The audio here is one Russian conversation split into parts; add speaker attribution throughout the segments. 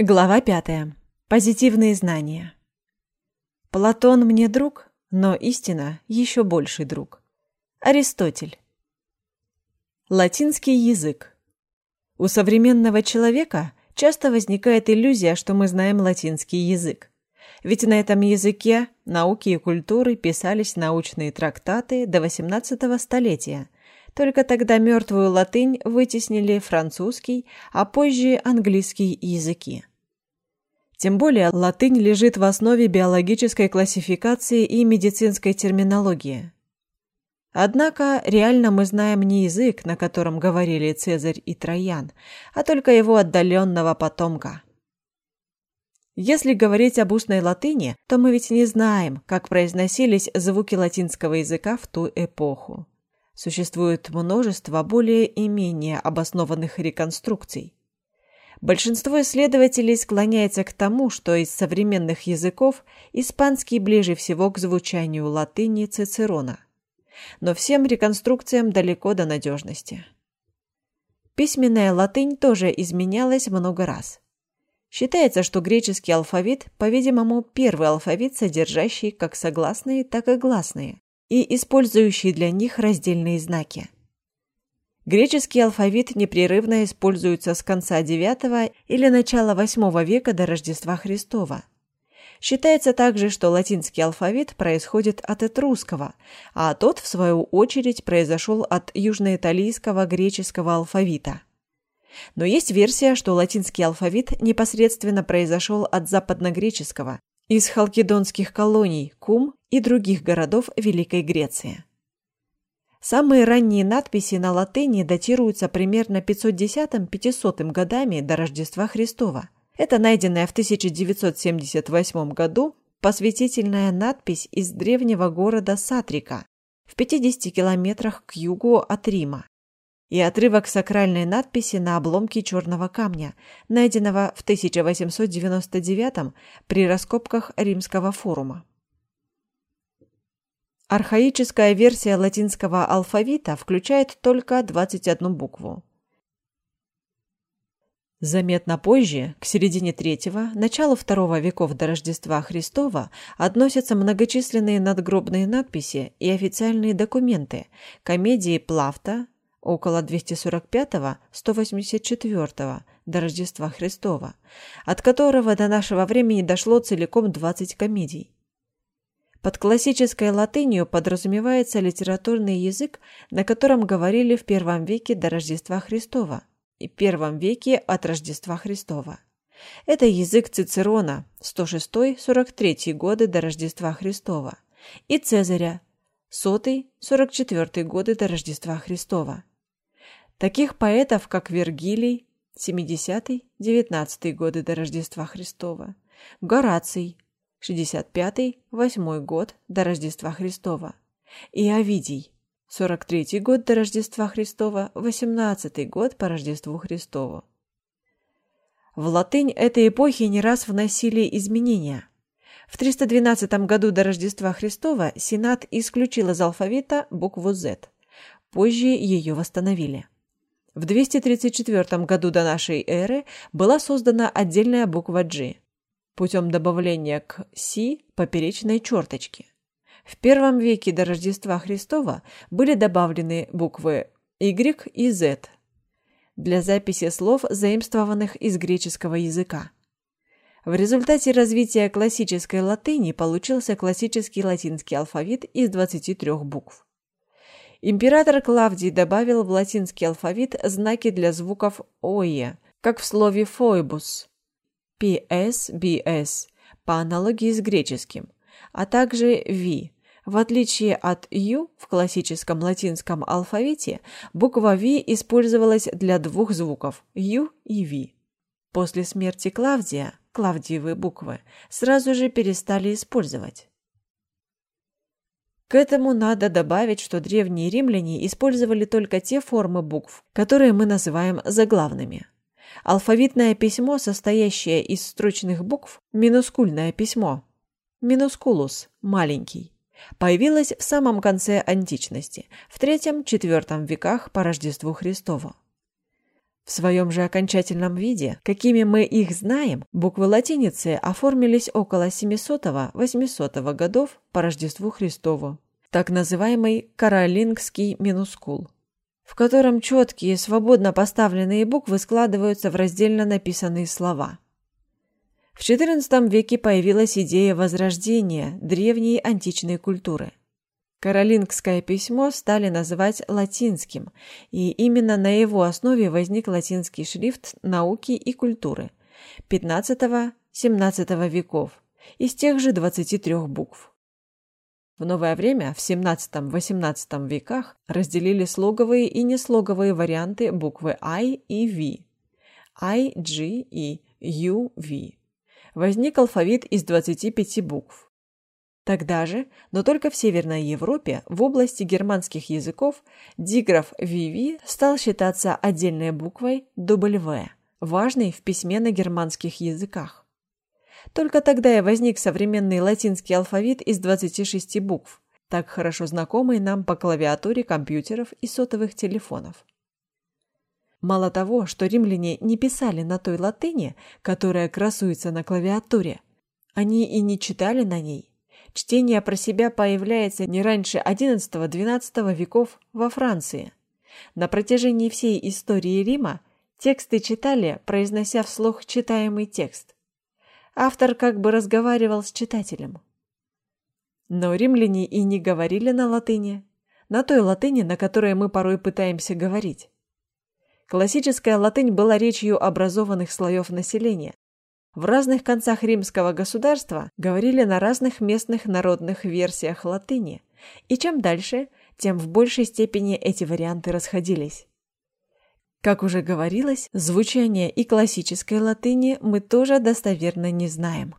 Speaker 1: Глава пятая. Позитивные знания. Платон мне друг, но истина еще больший друг. Аристотель. Латинский язык. У современного человека часто возникает иллюзия, что мы знаем латинский язык. Ведь на этом языке науки и культуры писались научные трактаты до XVIII столетия. Только тогда мертвую латынь вытеснили французский, а позже английский языки. Тем более латынь лежит в основе биологической классификации и медицинской терминологии. Однако реально мы знаем не язык, на котором говорили Цезарь и Троян, а только его отдаленного потомка. Если говорить об устной латыни, то мы ведь не знаем, как произносились звуки латинского языка в ту эпоху. Существует множество более и менее обоснованных реконструкций. Большинство исследователей склоняется к тому, что из современных языков испанский ближе всего к звучанию латыни Цицерона. Но всем реконструкциям далеко до надежности. Письменная латынь тоже изменялась много раз. Считается, что греческий алфавит, по-видимому, первый алфавит, содержащий как согласные, так и гласные, и использующий для них раздельные знаки. Греческий алфавит непрерывно используется с конца IX или начала VIII века до Рождества Христова. Считается также, что латинский алфавит происходит от этрусского, а тот, в свою очередь, произошел от южноиталийского греческого алфавита. Но есть версия, что латинский алфавит непосредственно произошел от западногреческого, из халкидонских колоний Кум и других городов Великой Греции. Самые ранние надписи на латыни датируются примерно 510-500 годами до Рождества Христова. Это найденная в 1978 году посвятительная надпись из древнего города Сатрика в 50 километрах к югу от Рима и отрывок сакральной надписи на обломке черного камня, найденного в 1899 при раскопках Римского форума. Архаическая версия латинского алфавита включает только 21 букву. Заметно позже, к середине третьего, началу второго веков до Рождества Христова, относятся многочисленные надгробные надписи и официальные документы комедии Плафта около 245-184 до Рождества Христова, от которого до нашего времени дошло целиком 20 комедий. Под классической латынью подразумевается литературный язык, на котором говорили в первом веке до Рождества Христова и первом веке от Рождества Христова. Это язык Цицерона 106-43 годы до Рождества Христова и Цезаря 100-44 годы до Рождества Христова. Таких поэтов, как Вергилий 70-19 годы до Рождества Христова, Гораций 65-8 год до Рождества Христова. И Овидий, 43 год до Рождества Христова, 18 год по Рождеству Христову. В латынь этой эпохи не раз вносили изменения. В 312 году до Рождества Христова Сенат исключил из алфавита букву Z. Позже ее восстановили. В 234 году до нашей эры была создана отдельная буква G путем добавления к «си» поперечной черточки. В первом веке до Рождества Христова были добавлены буквы Y и Z для записи слов, заимствованных из греческого языка. В результате развития классической латыни получился классический латинский алфавит из 23 букв. Император Клавдий добавил в латинский алфавит знаки для звуков «ое», как в слове «фойбус», PS, BS по аналогии с греческим, а также V. В отличие от U в классическом латинском алфавите, буква V использовалась для двух звуков U и V. После смерти Клавдия Клавдиевы буквы сразу же перестали использовать. К этому надо добавить, что древние римляне использовали только те формы букв, которые мы называем заглавными – Алфавитное письмо, состоящее из строчных букв, минускульное письмо, минускулус, маленький, появилось в самом конце античности, в III-IV веках по Рождеству Христову. В своем же окончательном виде, какими мы их знаем, буквы латиницы оформились около 700-800 годов по Рождеству Христову, так называемый каролингский минускул, в котором четкие, свободно поставленные буквы складываются в раздельно написанные слова. В XIV веке появилась идея возрождения древней античной культуры. Каролингское письмо стали называть латинским, и именно на его основе возник латинский шрифт науки и культуры XV-XVII веков из тех же 23 букв. В новое время, в XVII-XVIII веках, разделили слоговые и неслоговые варианты буквы I и V. I, G и U, V. Возник алфавит из 25 букв. Тогда же, но только в Северной Европе, в области германских языков, диграф VV стал считаться отдельной буквой W, важной в письме на германских языках. Только тогда и возник современный латинский алфавит из 26 букв, так хорошо знакомый нам по клавиатуре компьютеров и сотовых телефонов. Мало того, что римляне не писали на той латыни, которая красуется на клавиатуре, они и не читали на ней, Чтение про себя появляется не раньше XI-XII веков во Франции. На протяжении всей истории Рима тексты читали, произнося вслух читаемый текст. Автор как бы разговаривал с читателем. Но римляне и не говорили на латыни, на той латыни, на которой мы порой пытаемся говорить. Классическая латынь была речью образованных слоев населения, в разных концах римского государства говорили на разных местных народных версиях латыни, и чем дальше, тем в большей степени эти варианты расходились. Как уже говорилось, звучание и классической латыни мы тоже достоверно не знаем.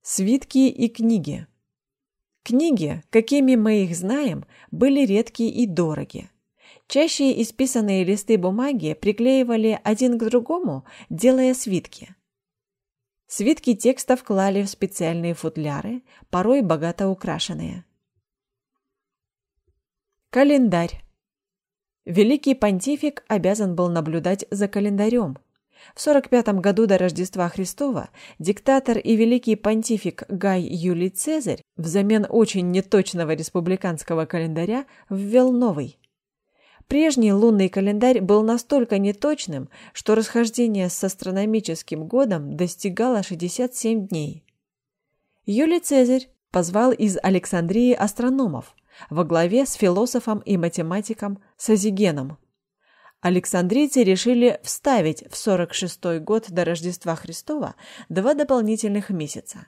Speaker 1: Свитки и книги. Книги, какими мы их знаем, были редкие и дорогие. Чаще исписанные листы бумаги приклеивали один к другому, делая свитки. Свитки текстов клали в специальные футляры, порой богато украшенные. Календарь. Великий понтифик обязан был наблюдать за календарем. В 45 году до Рождества Христова диктатор и великий понтифик Гай Юлий Цезарь взамен очень неточного республиканского календаря ввел новый Прежний лунный календарь был настолько неточным, что расхождение с астрономическим годом достигало 67 дней. Юлий Цезарь позвал из Александрии астрономов во главе с философом и математиком Созигеном. Александрийцы решили вставить в 46 год до Рождества Христова два дополнительных месяца.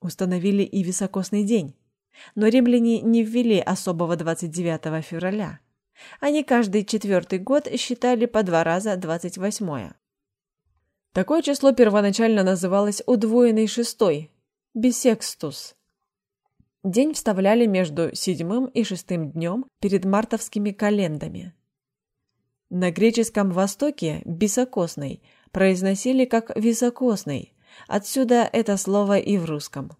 Speaker 1: Установили и високосный день, но римляне не ввели особого 29 февраля – они каждый четвертый год считали по два раза двадцать восьмое. Такое число первоначально называлось удвоенный шестой – бисекстус. День вставляли между седьмым и шестым днем перед мартовскими календами. На греческом Востоке «бисокосный» произносили как «високосный», отсюда это слово и в русском.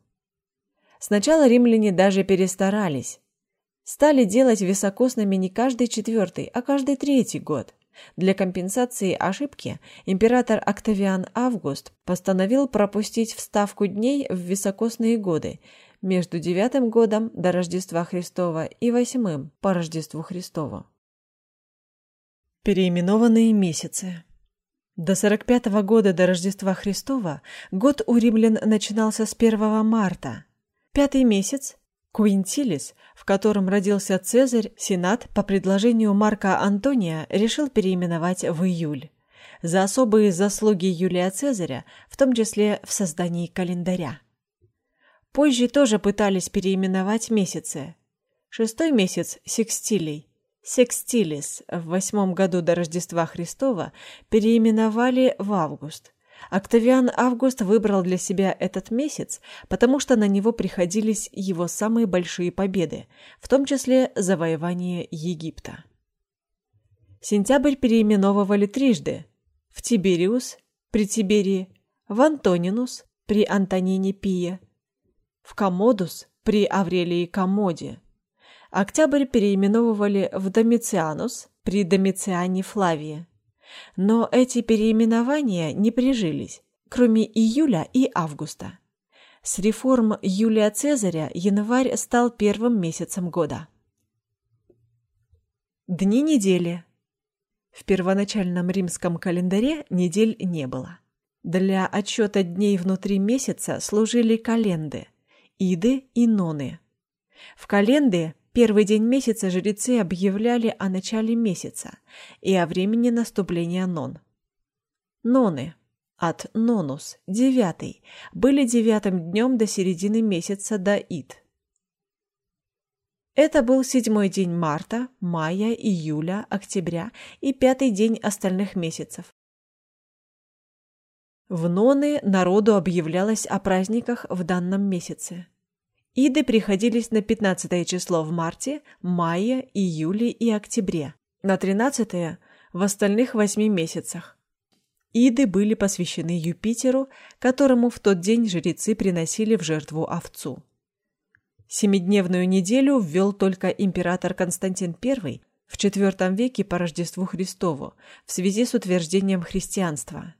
Speaker 1: Сначала римляне даже перестарались, Стали делать високосными не каждый четвертый, а каждый третий год. Для компенсации ошибки император Октавиан Август постановил пропустить вставку дней в високосные годы между девятым годом до Рождества Христова и восьмым по Рождеству Христову. Переименованные месяцы До 45 -го года до Рождества Христова год у римлян начинался с 1 марта. Пятый месяц Куинтилис, в котором родился Цезарь, Сенат по предложению Марка Антония решил переименовать в июль. За особые заслуги Юлия Цезаря, в том числе в создании календаря. Позже тоже пытались переименовать месяцы. Шестой месяц – секстилий. Секстилис в восьмом году до Рождества Христова переименовали в август – Октавиан Август выбрал для себя этот месяц, потому что на него приходились его самые большие победы, в том числе завоевание Египта. Сентябрь переименовывали трижды – в Тибериус, при Тиберии, в Антонинус, при Антонине Пие, в Комодус, при Аврелии Комоде. Октябрь переименовывали в Домицианус, при Домициане Флавии. Но эти переименования не прижились, кроме июля и августа. С реформ Юлия Цезаря январь стал первым месяцем года. Дни недели. В первоначальном римском календаре недель не было. Для отчета дней внутри месяца служили календы, иды и ноны. В календе первый день месяца жрецы объявляли о начале месяца и о времени наступления нон. Ноны от нонус, девятый, были девятым днем до середины месяца до ид. Это был седьмой день марта, мая, июля, октября и пятый день остальных месяцев. В Ноны народу объявлялось о праздниках в данном месяце. Иды приходились на 15 число в марте, мае, июле и октябре, на 13 в остальных восьми месяцах. Иды были посвящены Юпитеру, которому в тот день жрецы приносили в жертву овцу. Семидневную неделю ввел только император Константин I в IV веке по Рождеству Христову в связи с утверждением христианства.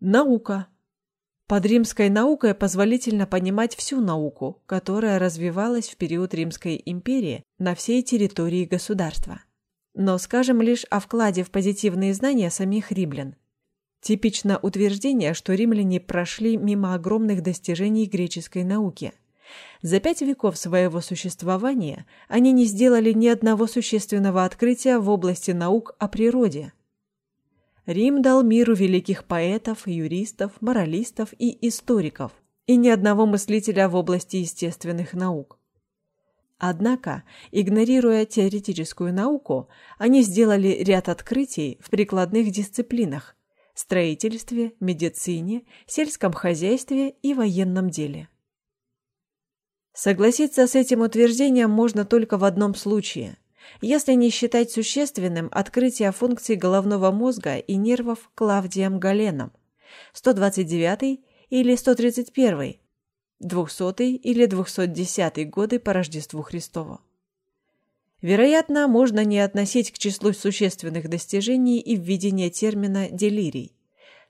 Speaker 1: Наука. Под римской наукой позволительно понимать всю науку, которая развивалась в период Римской империи на всей территории государства. Но скажем лишь о вкладе в позитивные знания самих римлян. Типично утверждение, что римляне прошли мимо огромных достижений греческой науки. За пять веков своего существования они не сделали ни одного существенного открытия в области наук о природе – Рим дал миру великих поэтов, юристов, моралистов и историков, и ни одного мыслителя в области естественных наук. Однако, игнорируя теоретическую науку, они сделали ряд открытий в прикладных дисциплинах – строительстве, медицине, сельском хозяйстве и военном деле. Согласиться с этим утверждением можно только в одном случае – если не считать существенным открытие функций головного мозга и нервов Клавдием Галеном, 129 или 131, 200 или 210 годы по Рождеству Христову. Вероятно, можно не относить к числу существенных достижений и введение термина «делирий»,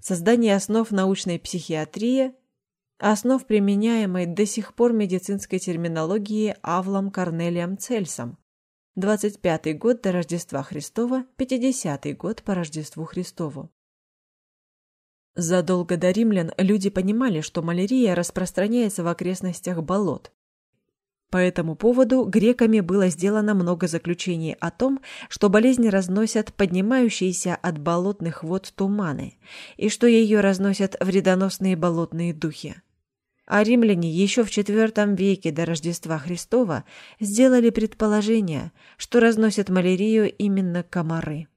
Speaker 1: создание основ научной психиатрии, основ применяемой до сих пор медицинской терминологии Авлом Корнелием Цельсом, 25-й год до Рождества Христова, 50-й год по Рождеству Христову. Задолго до римлян люди понимали, что малярия распространяется в окрестностях болот. По этому поводу греками было сделано много заключений о том, что болезни разносят поднимающиеся от болотных вод туманы, и что ее разносят вредоносные болотные духи. А римляне еще в IV веке до Рождества Христова сделали предположение, что разносят малярию именно комары.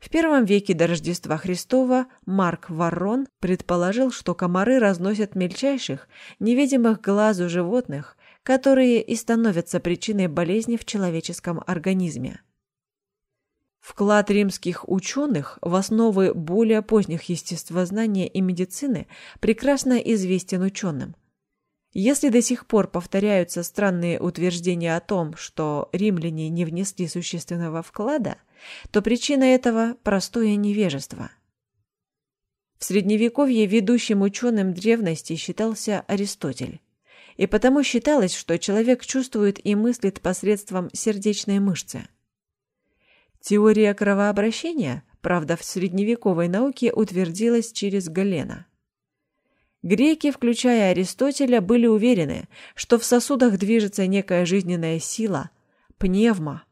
Speaker 1: В первом веке до Рождества Христова Марк Варрон предположил, что комары разносят мельчайших, невидимых глазу животных, которые и становятся причиной болезни в человеческом организме. Вклад римских ученых в основы более поздних естествознания и медицины прекрасно известен ученым. Если до сих пор повторяются странные утверждения о том, что римляне не внесли существенного вклада, то причина этого – простое невежество. В Средневековье ведущим ученым древности считался Аристотель. И потому считалось, что человек чувствует и мыслит посредством сердечной мышцы – Теория кровообращения, правда, в средневековой науке утвердилась через Галена. Греки, включая Аристотеля, были уверены, что в сосудах движется некая жизненная сила – пневма.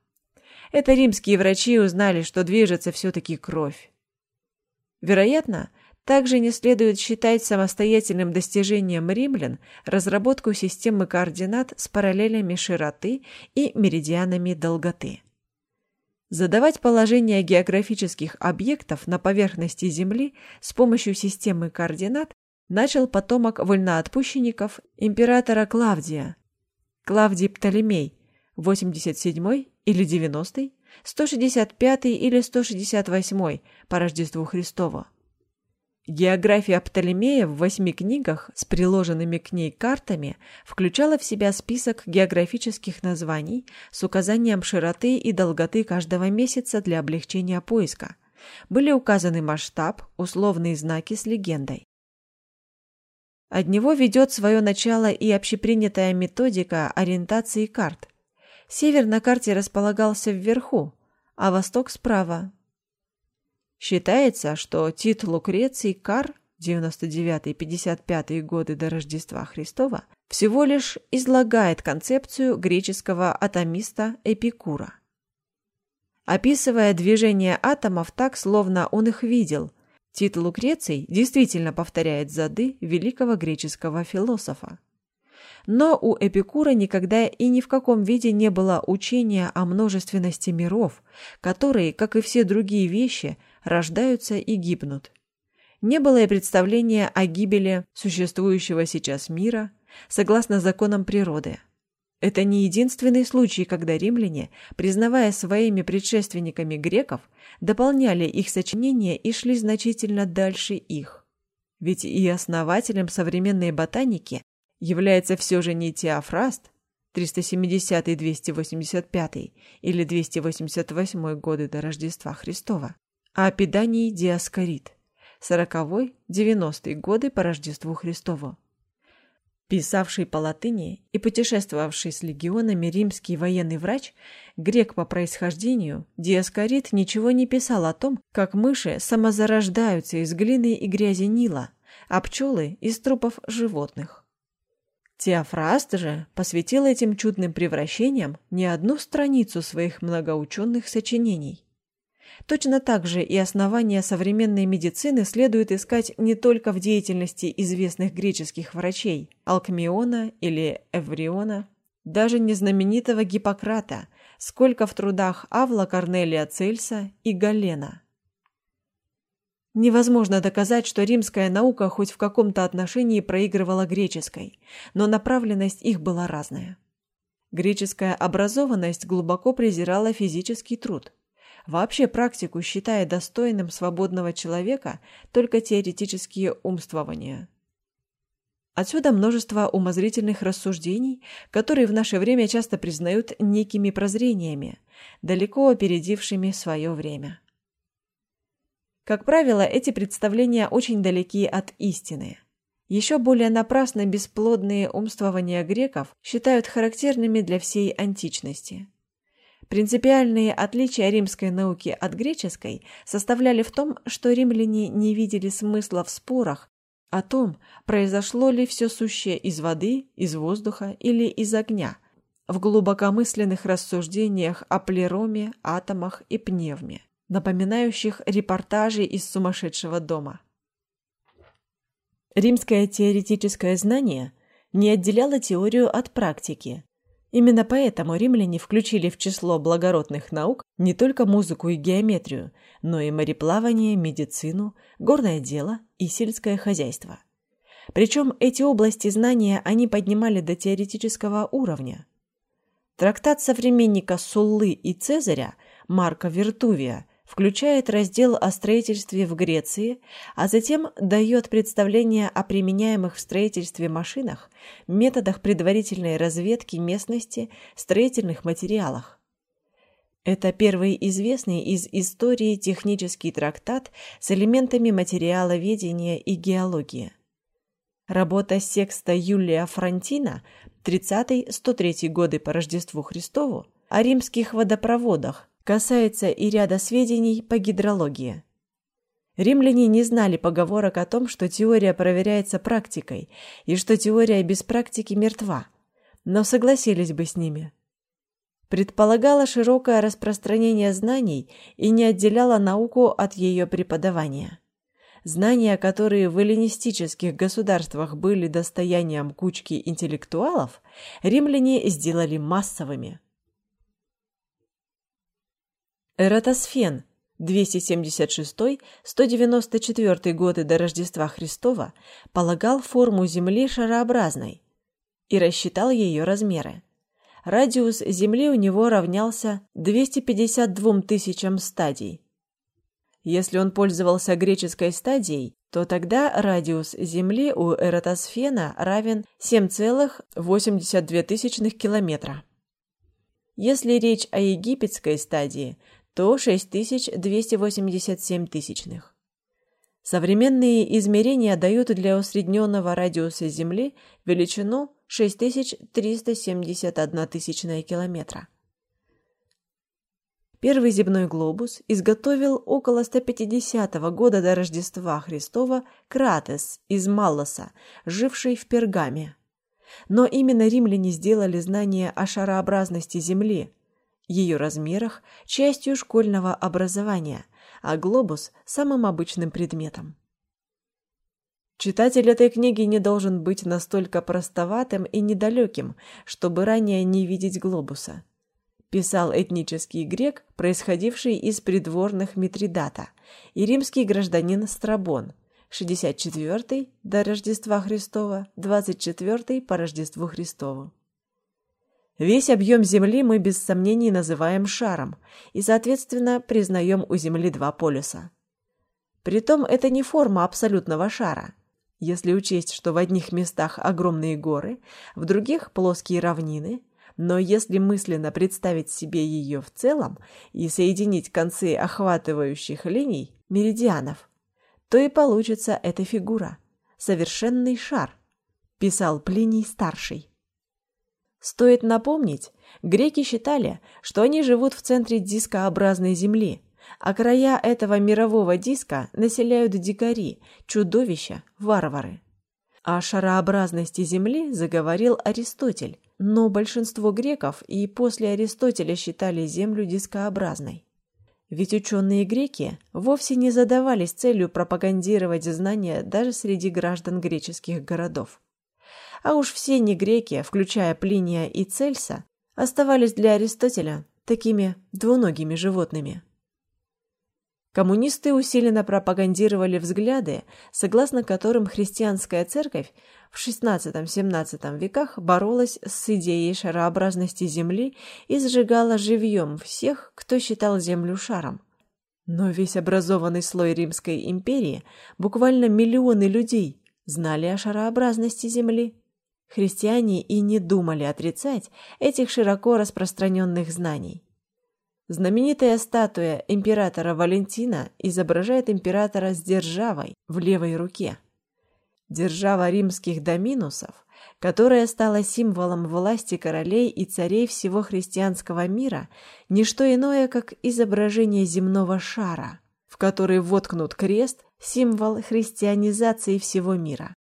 Speaker 1: Это римские врачи узнали, что движется все-таки кровь. Вероятно, также не следует считать самостоятельным достижением римлян разработку системы координат с параллелями широты и меридианами долготы. Задавать положение географических объектов на поверхности Земли с помощью системы координат начал потомок вольноотпущенников императора Клавдия. Клавдий Птолемей, 87 или 90, 165 или 168 по Рождеству Христову. География Птолемея в восьми книгах с приложенными к ней картами включала в себя список географических названий с указанием широты и долготы каждого месяца для облегчения поиска. Были указаны масштаб, условные знаки с легендой. От него ведет свое начало и общепринятая методика ориентации карт. Север на карте располагался вверху, а восток справа, Считается, что Тит Лукреций Кар 99-55 годы до Рождества Христова всего лишь излагает концепцию греческого атомиста Эпикура. Описывая движение атомов так, словно он их видел, Тит Лукреций действительно повторяет зады великого греческого философа. Но у Эпикура никогда и ни в каком виде не было учения о множественности миров, которые, как и все другие вещи, рождаются и гибнут. Не было и представления о гибели существующего сейчас мира согласно законам природы. Это не единственный случай, когда римляне, признавая своими предшественниками греков, дополняли их сочинения и шли значительно дальше их. Ведь и основателем современной ботаники является все же не Теофраст, 370-285 или 288 годы до Рождества Христова, а Педаний Диаскорид, 40-90 годы по Рождеству Христову. Писавший по латыни и путешествовавший с легионами римский военный врач, грек по происхождению, Диаскорид ничего не писал о том, как мыши самозарождаются из глины и грязи Нила, а пчелы – из трупов животных. Теофраст же посвятил этим чудным превращениям не одну страницу своих многоученных сочинений. Точно так же и основания современной медицины следует искать не только в деятельности известных греческих врачей Алкмиона или Эвриона, даже не знаменитого Гиппократа, сколько в трудах Авла Корнелия Цельса и Галена. Невозможно доказать, что римская наука хоть в каком-то отношении проигрывала греческой, но направленность их была разная. Греческая образованность глубоко презирала физический труд – вообще практику считая достойным свободного человека только теоретические умствования. Отсюда множество умозрительных рассуждений, которые в наше время часто признают некими прозрениями, далеко опередившими свое время. Как правило, эти представления очень далеки от истины. Еще более напрасно бесплодные умствования греков считают характерными для всей античности. Принципиальные отличия римской науки от греческой составляли в том, что римляне не видели смысла в спорах о том, произошло ли все сущее из воды, из воздуха или из огня, в глубокомысленных рассуждениях о плероме, атомах и пневме, напоминающих репортажи из сумасшедшего дома. Римское теоретическое знание не отделяло теорию от практики, Именно поэтому римляне включили в число благородных наук не только музыку и геометрию, но и мореплавание, медицину, горное дело и сельское хозяйство. Причем эти области знания они поднимали до теоретического уровня. Трактат современника Суллы и Цезаря Марка Вертувия включает раздел о строительстве в Греции, а затем дает представление о применяемых в строительстве машинах, методах предварительной разведки местности, строительных материалах. Это первый известный из истории технический трактат с элементами материаловедения и геологии. Работа Секста Юлия Фронтина 30-103 годы по Рождеству Христову о римских водопроводах касается и ряда сведений по гидрологии. Римляне не знали поговорок о том, что теория проверяется практикой и что теория без практики мертва, но согласились бы с ними. Предполагала широкое распространение знаний и не отделяла науку от ее преподавания. Знания, которые в эллинистических государствах были достоянием кучки интеллектуалов, римляне сделали массовыми – Эратосфен 276-194 годы до Рождества Христова полагал форму Земли шарообразной и рассчитал ее размеры. Радиус Земли у него равнялся 252 тысячам стадий. Если он пользовался греческой стадией, то тогда радиус Земли у Эратосфена равен 7,82 километра. Если речь о египетской стадии, то 6287 тысячных. Современные измерения дают для усредненного радиуса Земли величину 6371 тысячная километра. Первый земной глобус изготовил около 150 года до Рождества Христова Кратес из Маллоса, живший в Пергаме. Но именно римляне сделали знание о шарообразности Земли, ее размерах, частью школьного образования, а глобус – самым обычным предметом. Читатель этой книги не должен быть настолько простоватым и недалеким, чтобы ранее не видеть глобуса. Писал этнический грек, происходивший из придворных Митридата, и римский гражданин Страбон, 64 до Рождества Христова, 24 по Рождеству Христову. Весь объем Земли мы без сомнений называем шаром и, соответственно, признаем у Земли два полюса. Притом это не форма абсолютного шара – если учесть, что в одних местах огромные горы, в других плоские равнины, но если мысленно представить себе ее в целом и соединить концы охватывающих линий, меридианов, то и получится эта фигура – совершенный шар, писал Плиний Старший. Стоит напомнить, греки считали, что они живут в центре дискообразной Земли – а края этого мирового диска населяют дикари, чудовища, варвары. О шарообразности Земли заговорил Аристотель, но большинство греков и после Аристотеля считали Землю дискообразной. Ведь ученые греки вовсе не задавались целью пропагандировать знания даже среди граждан греческих городов. А уж все негреки, включая Плиния и Цельса, оставались для Аристотеля такими двуногими животными. Коммунисты усиленно пропагандировали взгляды, согласно которым христианская церковь в XVI-XVII веках боролась с идеей шарообразности Земли и сжигала живьем всех, кто считал Землю шаром. Но весь образованный слой Римской империи, буквально миллионы людей, знали о шарообразности Земли. Христиане и не думали отрицать этих широко распространенных знаний. Знаменитая статуя императора Валентина изображает императора с державой в левой руке. Держава римских доминусов, которая стала символом власти королей и царей всего христианского мира, не что иное, как изображение земного шара, в который воткнут крест, символ христианизации всего мира.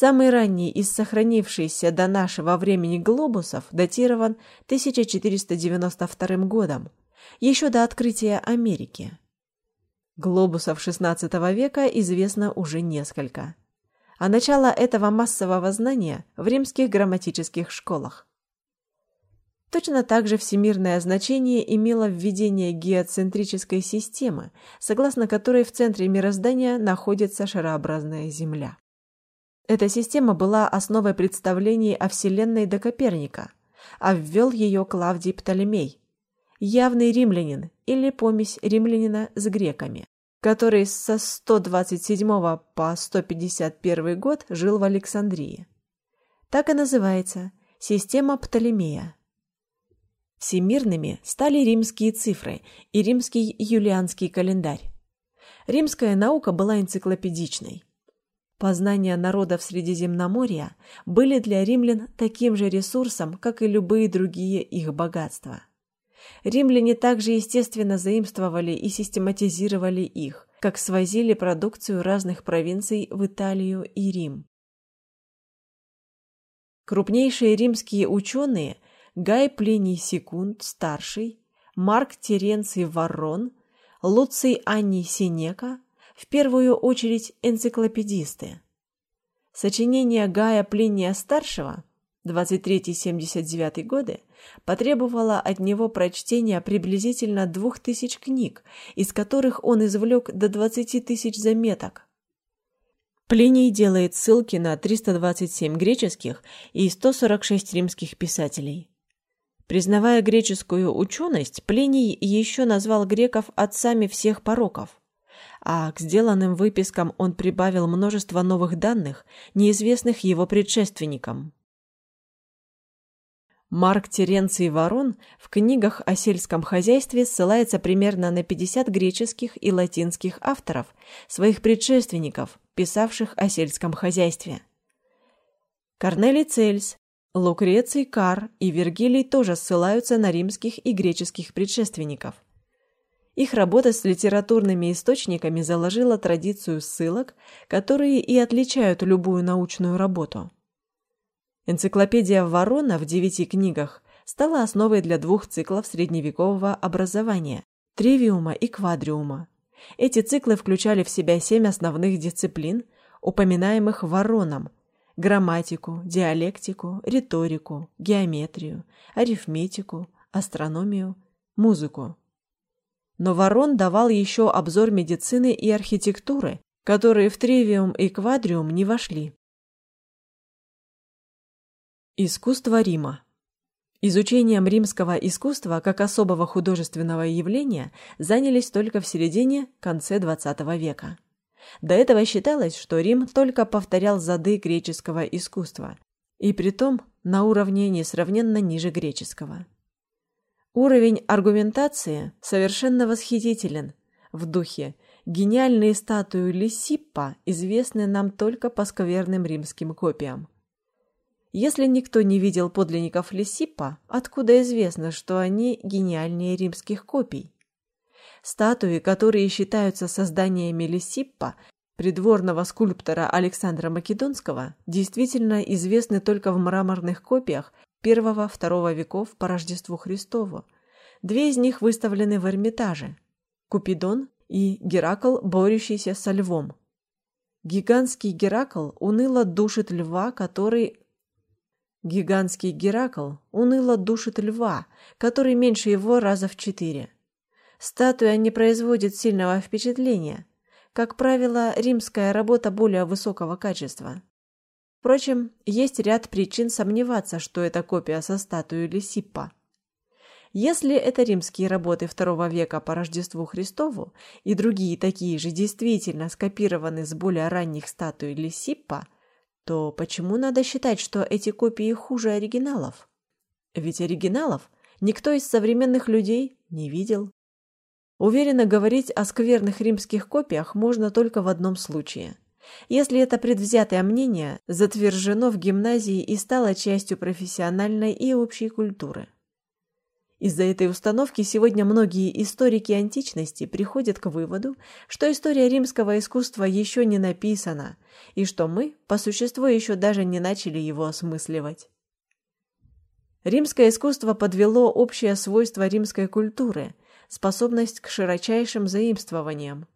Speaker 1: Самый ранний из сохранившихся до нашего времени глобусов датирован 1492 годом, еще до открытия Америки. Глобусов XVI века известно уже несколько. А начало этого массового знания в римских грамматических школах. Точно так же всемирное значение имело введение геоцентрической системы, согласно которой в центре мироздания находится шарообразная Земля. Эта система была основой представлений о Вселенной до Коперника, а ввел ее Клавдий Птолемей, явный римлянин или помесь римлянина с греками, который со 127 по 151 год жил в Александрии. Так и называется «Система Птолемея». Всемирными стали римские цифры и римский юлианский календарь. Римская наука была энциклопедичной. Познания народов Средиземноморья были для римлян таким же ресурсом, как и любые другие их богатства. Римляне также естественно заимствовали и систематизировали их, как свозили продукцию разных провинций в Италию и Рим. Крупнейшие римские ученые Гай Плиний Секунд старший, Марк Теренций Варрон, Луций Анний Синека в первую очередь энциклопедисты. Сочинение Гая Плиния-старшего 23-79 годы потребовало от него прочтения приблизительно двух тысяч книг, из которых он извлек до 20 тысяч заметок. Плиний делает ссылки на 327 греческих и 146 римских писателей. Признавая греческую ученость, Плиний еще назвал греков отцами всех пороков а к сделанным выпискам он прибавил множество новых данных, неизвестных его предшественникам. Марк Теренций Ворон в книгах о сельском хозяйстве ссылается примерно на 50 греческих и латинских авторов, своих предшественников, писавших о сельском хозяйстве. Корнелий Цельс, Лукреций Кар и Вергилий тоже ссылаются на римских и греческих предшественников. Их работа с литературными источниками заложила традицию ссылок, которые и отличают любую научную работу. Энциклопедия Ворона в девяти книгах стала основой для двух циклов средневекового образования – тривиума и квадриума. Эти циклы включали в себя семь основных дисциплин, упоминаемых Вороном – грамматику, диалектику, риторику, геометрию, арифметику, астрономию, музыку. Но Ворон давал еще обзор медицины и архитектуры, которые в тривиум и квадриум не вошли. Искусство Рима Изучением римского искусства как особого художественного явления занялись только в середине-конце XX века. До этого считалось, что Рим только повторял зады греческого искусства, и притом на уровне несравненно ниже греческого. Уровень аргументации совершенно восхитителен в духе гениальные статуи Лисиппа известны нам только по скверным римским копиям. Если никто не видел подлинников Лисиппа, откуда известно, что они гениальнее римских копий? Статуи, которые считаются созданиями Лисиппа, придворного скульптора Александра Македонского, действительно известны только в мраморных копиях I-II веков по Рождеству Христову. Две из них выставлены в Эрмитаже – Купидон и Геракл, борющийся со львом. Гигантский Геракл уныло душит льва, который Гигантский Геракл уныло душит льва, который меньше его раза в четыре. Статуя не производит сильного впечатления. Как правило, римская работа более высокого качества. Впрочем, есть ряд причин сомневаться, что это копия со статуей Лисиппа. Если это римские работы II века по Рождеству Христову и другие такие же действительно скопированы с более ранних статуй Лисиппа – то почему надо считать, что эти копии хуже оригиналов? Ведь оригиналов никто из современных людей не видел. Уверенно говорить о скверных римских копиях можно только в одном случае. Если это предвзятое мнение затвержено в гимназии и стало частью профессиональной и общей культуры. Из-за этой установки сегодня многие историки античности приходят к выводу, что история римского искусства еще не написана, и что мы, по существу, еще даже не начали его осмысливать. Римское искусство подвело общее свойство римской культуры – способность к широчайшим заимствованиям.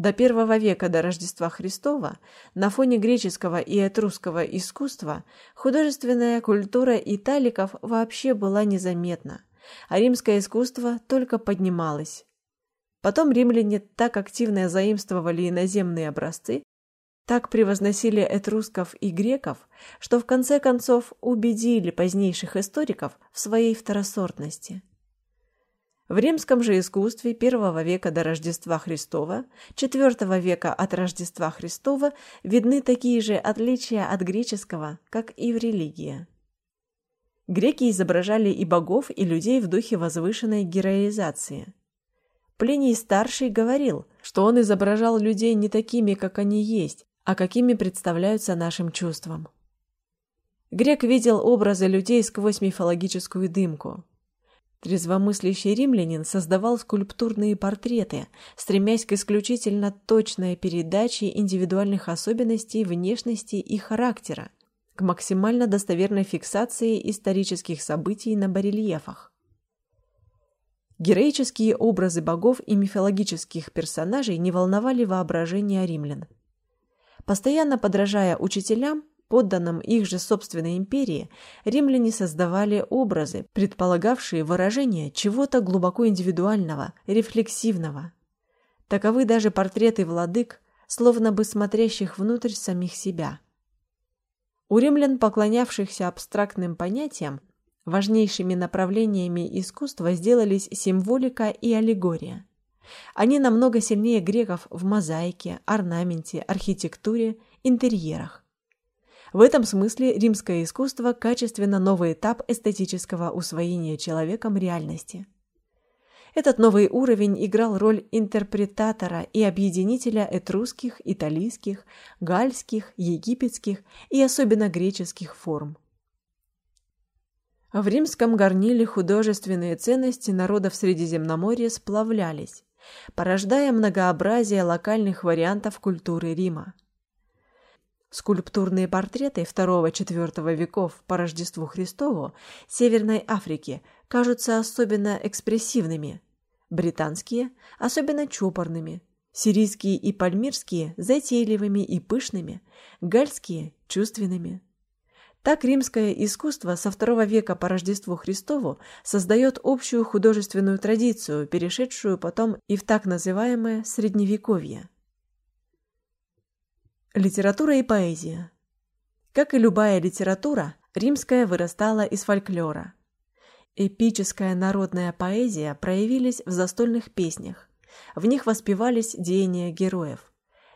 Speaker 1: До первого века до Рождества Христова на фоне греческого и этрусского искусства художественная культура италиков вообще была незаметна, а римское искусство только поднималось. Потом римляне так активно заимствовали иноземные образцы, так превозносили этрусков и греков, что в конце концов убедили позднейших историков в своей второсортности. В римском же искусстве первого века до Рождества Христова, IV века от Рождества Христова видны такие же отличия от греческого, как и в религии. Греки изображали и богов, и людей в духе возвышенной героизации. Плиний Старший говорил, что он изображал людей не такими, как они есть, а какими представляются нашим чувствам. Грек видел образы людей сквозь мифологическую дымку. Трезвомыслящий римлянин создавал скульптурные портреты, стремясь к исключительно точной передаче индивидуальных особенностей внешности и характера, к максимально достоверной фиксации исторических событий на барельефах. Героические образы богов и мифологических персонажей не волновали воображение римлян. Постоянно подражая учителям, подданным их же собственной империи, римляне создавали образы, предполагавшие выражение чего-то глубоко индивидуального, рефлексивного. Таковы даже портреты владык, словно бы смотрящих внутрь самих себя. У римлян, поклонявшихся абстрактным понятиям, важнейшими направлениями искусства сделались символика и аллегория. Они намного сильнее греков в мозаике, орнаменте, архитектуре, интерьерах. В этом смысле римское искусство качественно новый этап эстетического усвоения человеком реальности. Этот новый уровень играл роль интерпретатора и объединителя этрусских, италийских, гальских, египетских и особенно греческих форм. В римском горниле художественные ценности народов Средиземноморья сплавлялись, порождая многообразие локальных вариантов культуры Рима. Скульптурные портреты II-IV веков по Рождеству Христову Северной Африки кажутся особенно экспрессивными, британские – особенно чопорными, сирийские и пальмирские – затейливыми и пышными, гальские – чувственными. Так римское искусство со II века по Рождеству Христову создает общую художественную традицию, перешедшую потом и в так называемое Средневековье. Литература и поэзия. Как и любая литература, римская вырастала из фольклора. Эпическая народная поэзия проявились в застольных песнях. В них воспевались деяния героев.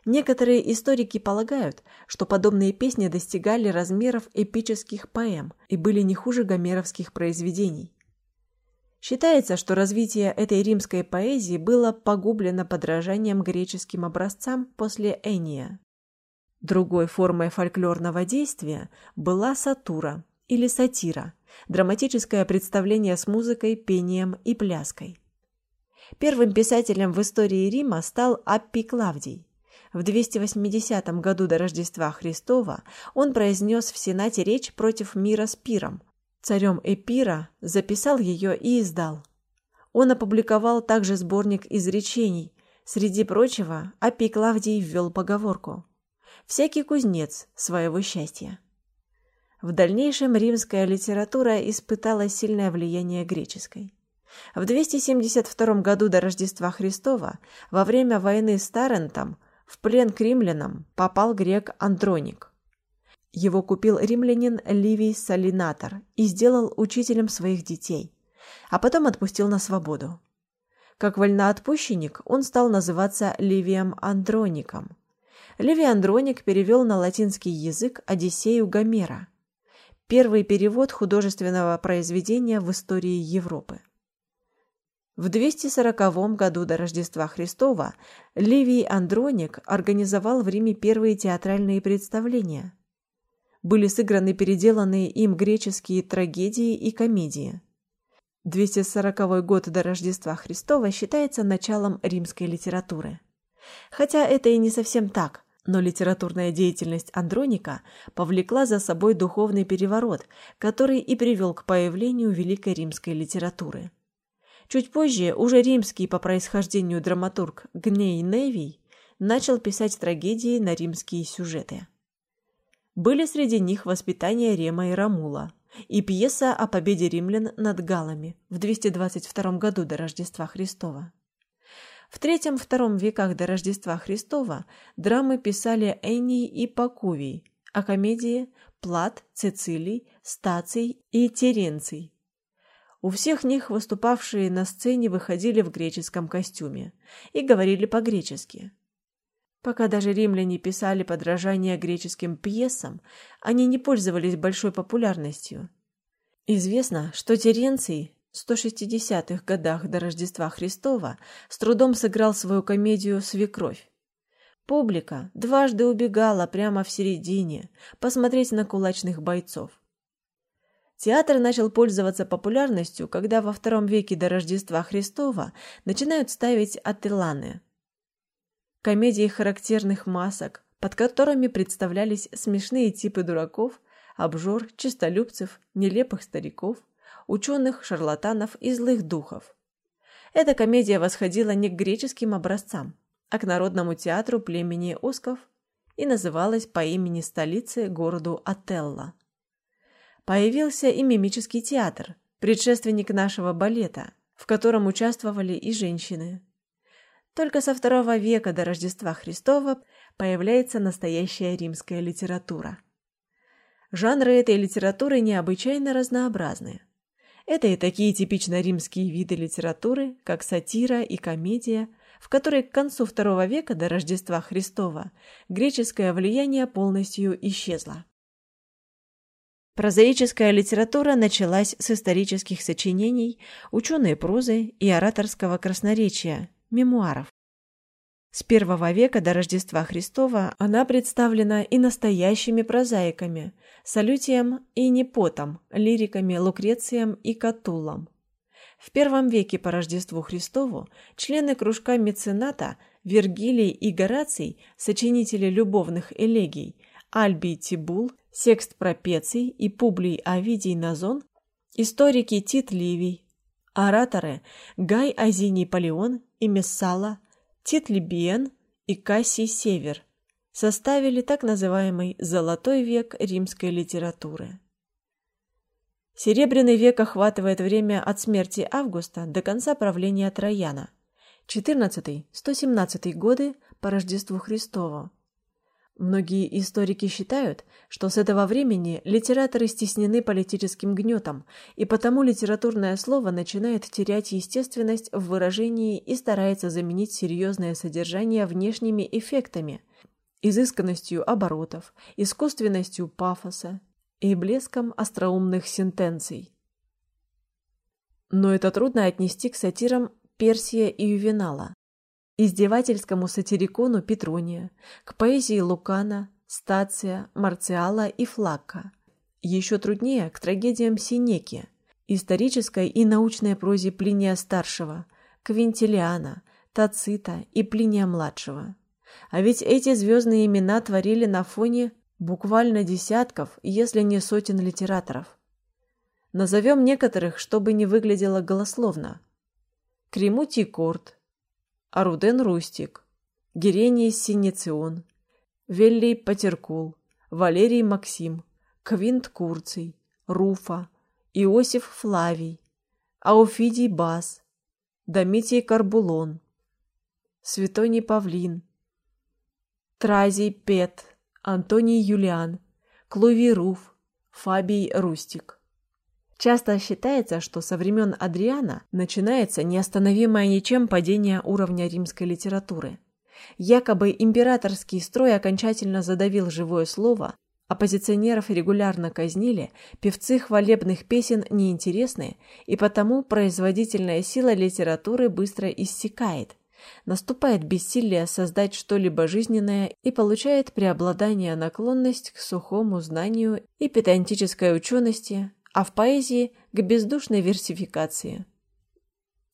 Speaker 1: Некоторые историки полагают, что подобные песни достигали размеров эпических поэм и были не хуже гомеровских произведений. Считается, что развитие этой римской поэзии было погублено подражанием греческим образцам после Эния. Другой формой фольклорного действия была сатура или сатира, драматическое представление с музыкой, пением и пляской. Первым писателем в истории Рима стал Аппий Клавдий. В 280 году до Рождества Христова он произнес в Сенате речь против мира с Пиром. Царем Эпира записал ее и издал. Он опубликовал также сборник изречений. Среди прочего, Аппий Клавдий ввел поговорку – всякий кузнец своего счастья. В дальнейшем римская литература испытала сильное влияние греческой. В 272 году до Рождества Христова, во время войны с Тарентом, в плен к римлянам попал грек Андроник. Его купил римлянин Ливий Салинатор и сделал учителем своих детей, а потом отпустил на свободу. Как вольноотпущенник он стал называться Ливием Андроником – Левий Андроник перевел на латинский язык Одиссею Гомера, первый перевод художественного произведения в истории Европы. В 240 году до Рождества Христова Ливий Андроник организовал в Риме первые театральные представления. Были сыграны переделанные им греческие трагедии и комедии. 240 год до Рождества Христова считается началом римской литературы. Хотя это и не совсем так. Но литературная деятельность Андроника повлекла за собой духовный переворот, который и привел к появлению великой римской литературы. Чуть позже уже римский по происхождению драматург Гней Невий начал писать трагедии на римские сюжеты. Были среди них «Воспитание Рема и Рамула» и пьеса о победе римлян над галами в 222 году до Рождества Христова. В III-II веках до Рождества Христова драмы писали Эний и Пакувий, а комедии – Плат, Цицилий, Стаций и Теренций. У всех них выступавшие на сцене выходили в греческом костюме и говорили по-гречески. Пока даже римляне писали подражания греческим пьесам, они не пользовались большой популярностью. Известно, что Теренций 160-х годах до Рождества Христова с трудом сыграл свою комедию «Свекровь». Публика дважды убегала прямо в середине посмотреть на кулачных бойцов. Театр начал пользоваться популярностью, когда во втором веке до Рождества Христова начинают ставить ателланы. Комедии характерных масок, под которыми представлялись смешные типы дураков, обжор, чистолюбцев, нелепых стариков – ученых, шарлатанов и злых духов. Эта комедия восходила не к греческим образцам, а к народному театру племени Осков и называлась по имени столицы городу Ателла. Появился и мимический театр, предшественник нашего балета, в котором участвовали и женщины. Только со второго века до Рождества Христова появляется настоящая римская литература. Жанры этой литературы необычайно разнообразны. Это и такие типично римские виды литературы, как сатира и комедия, в которой к концу II века до Рождества Христова греческое влияние полностью исчезло. Прозаическая литература началась с исторических сочинений, ученой прозы и ораторского красноречия, мемуаров. С первого века до Рождества Христова она представлена и настоящими прозаиками – Салютием и Непотом, лириками Лукрецием и Катуллом. В первом веке по Рождеству Христову члены кружка мецената Вергилий и Гораций, сочинители любовных элегий, Альбий Тибул, Секст Пропеций и Публий Овидий Назон, историки Тит Ливий, ораторы Гай Азиний Палеон и Мессала, Тит Либиен и Кассий Север составили так называемый «золотой век римской литературы». Серебряный век охватывает время от смерти Августа до конца правления Трояна, 14-117 годы по Рождеству Христову. Многие историки считают, что с этого времени литераторы стеснены политическим гнетом, и потому литературное слово начинает терять естественность в выражении и старается заменить серьезное содержание внешними эффектами, изысканностью оборотов, искусственностью пафоса, и блеском остроумных сентенций. Но это трудно отнести к сатирам Персия и Ювенала, издевательскому сатирикону Петрония, к поэзии Лукана, Стация, Марциала и Флакка. Еще труднее к трагедиям Синеки, исторической и научной прозе Плиния-старшего, Квинтилиана, Тацита и Плиния-младшего. А ведь эти звездные имена творили на фоне Буквально десятков, если не сотен литераторов. Назовем некоторых, чтобы не выглядело голословно. Кремутий Корт, Аруден Рустик, Герений Синицион, Веллий Патеркул, Валерий Максим, Квинт Курций, Руфа, Иосиф Флавий, Ауфидий Бас, Домитий Карбулон, Светоний Павлин, Тразий Пет, Антоний Юлиан, Кловий Руф, Фабий Рустик. Часто считается, что со времен Адриана начинается неостановимое ничем падение уровня римской литературы. Якобы императорский строй окончательно задавил живое слово, оппозиционеров регулярно казнили, певцы хвалебных песен неинтересны, и потому производительная сила литературы быстро иссякает – наступает бессилие создать что-либо жизненное и получает преобладание наклонность к сухому знанию и педантической учености, а в поэзии – к бездушной версификации.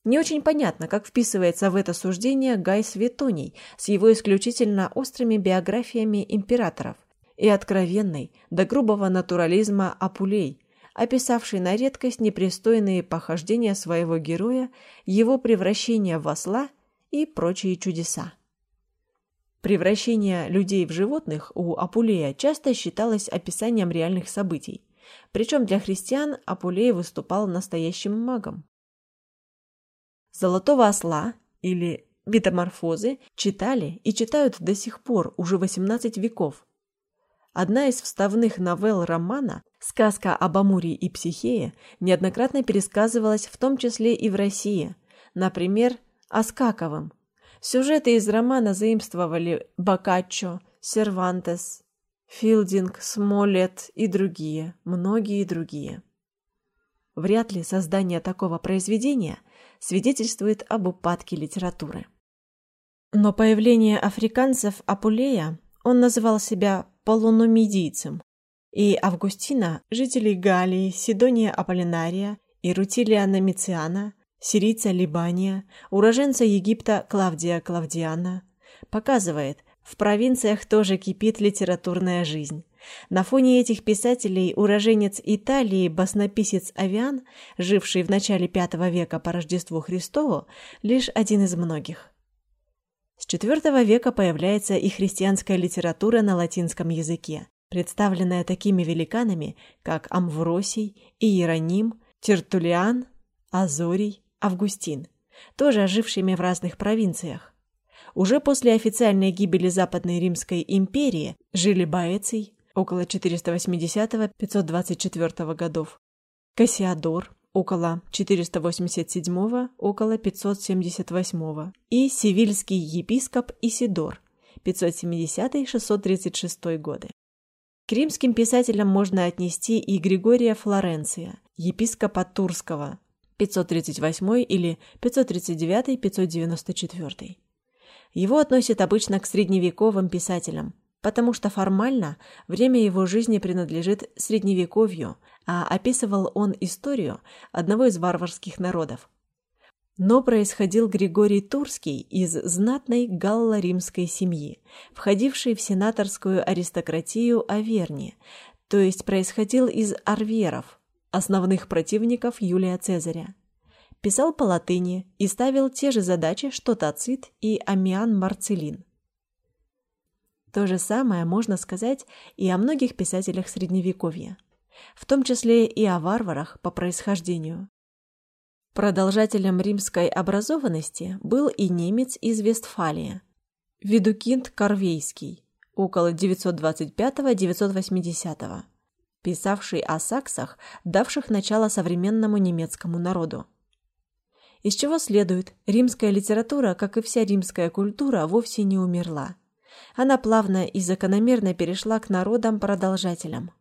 Speaker 1: Не очень понятно, как вписывается в это суждение Гай Светоний с его исключительно острыми биографиями императоров и откровенной, до грубого натурализма Апулей, описавший на редкость непристойные похождения своего героя, его превращение в осла – и прочие чудеса. Превращение людей в животных у Апулея часто считалось описанием реальных событий, причем для христиан Апулей выступал настоящим магом. «Золотого осла» или «Метаморфозы» читали и читают до сих пор, уже 18 веков. Одна из вставных новелл романа «Сказка об Амуре и Психее» неоднократно пересказывалась в том числе и в России, например, Аскаковым. Сюжеты из романа заимствовали Боккаччо, Сервантес, Филдинг, Смолет и другие, многие другие. Вряд ли создание такого произведения свидетельствует об упадке литературы. Но появление африканцев Апулея он называл себя полунумидийцем, и Августина, жителей Галлии, Сидония Аполлинария и Рутилия Намициана сирийца Либания, уроженца Египта Клавдия Клавдиана, показывает, в провинциях тоже кипит литературная жизнь. На фоне этих писателей уроженец Италии баснописец Авиан, живший в начале V века по Рождеству Христову, лишь один из многих. С IV века появляется и христианская литература на латинском языке, представленная такими великанами, как Амвросий, Иероним, Тертулиан, Азорий, Августин, тоже ожившими в разных провинциях. Уже после официальной гибели Западной Римской империи жили Боэций около 480-524 годов, Кассиадор, около 487 около 578 и севильский епископ Исидор 570-636 годы. К римским писателям можно отнести и Григория Флоренция, епископа Турского 538 или 539-594. Его относят обычно к средневековым писателям, потому что формально время его жизни принадлежит средневековью, а описывал он историю одного из варварских народов. Но происходил Григорий Турский из знатной галло-римской семьи, входившей в сенаторскую аристократию Аверни, то есть происходил из арверов, основных противников Юлия Цезаря писал по латыни и ставил те же задачи, что Тацит и Амиан Марцелин. То же самое можно сказать и о многих писателях Средневековья, в том числе и о варварах по происхождению. Продолжателем римской образованности был и немец из Вестфалии, Видукинт Корвейский, около 925-980, писавший о саксах, давших начало современному немецкому народу. Из чего следует, римская литература, как и вся римская культура, вовсе не умерла. Она плавно и закономерно перешла к народам-продолжателям.